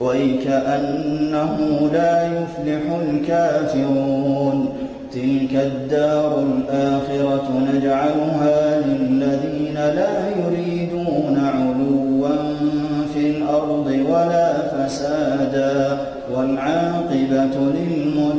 وَيْكَأَنَّهُ لَا يُفْلِحُ الْكَافِرُونَ. تِلْكَ الدَّارُ الْآخِرَةُ نَجْعَلُهَا لِلَّذِينَ لَا يُرِيدُونَ عُلُوًّا فِي الْأَرْضِ وَلَا فَسَادًا. وَالْعَاقِبَةُ للمسلمين